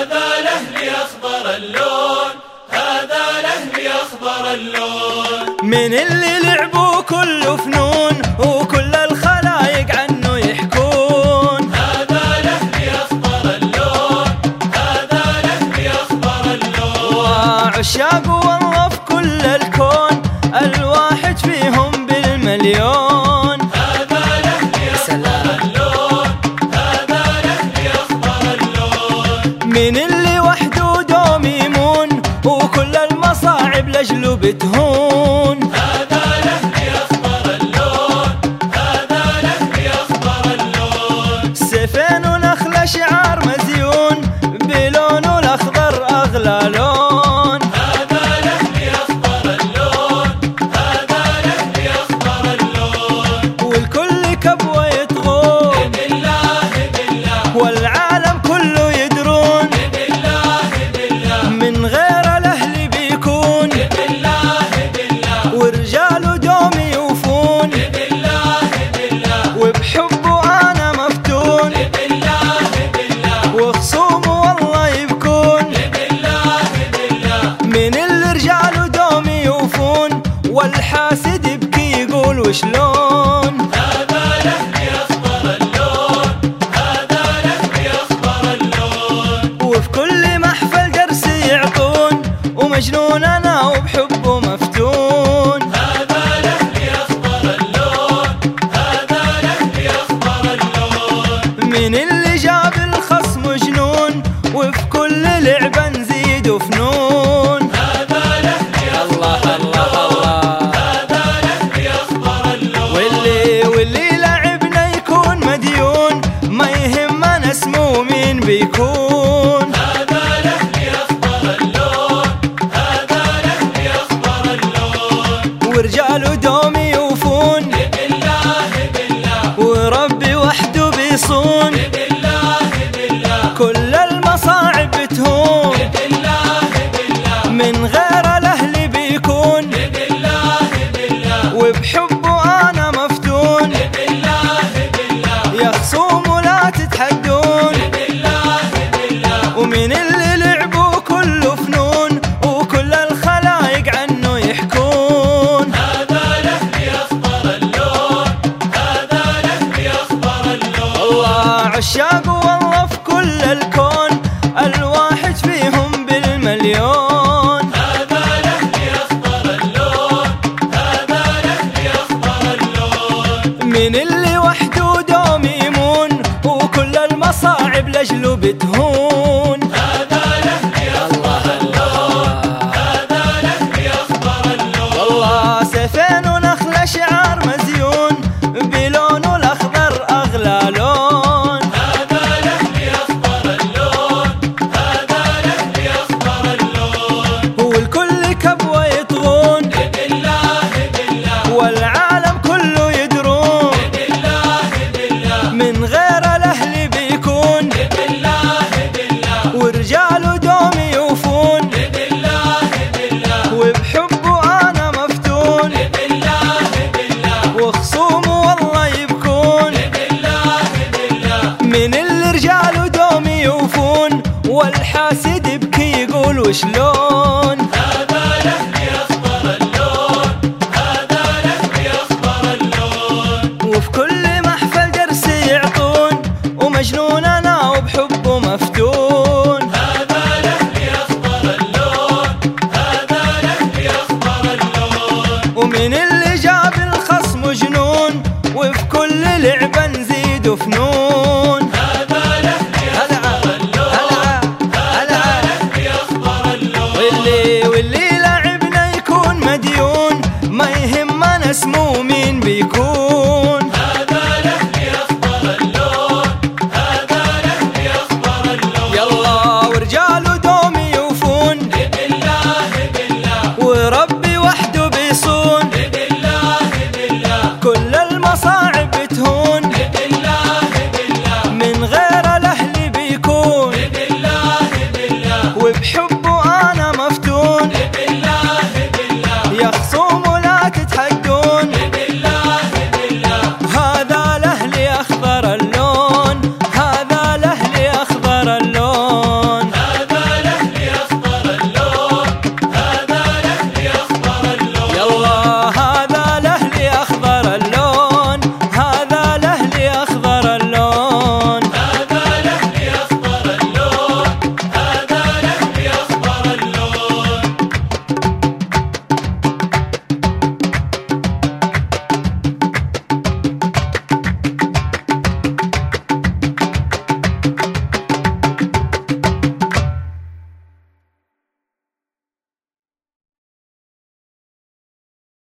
هذا لهلي أخضر اللون هذا لهلي أخضر اللون. من اللي لعبوا كله فنون. محدود وميمون وكل المصاعب لجلو بتهون 것일로 رجال ودوم صاعب لجلو بتهون حاسد بكي يقول وشلون بيكون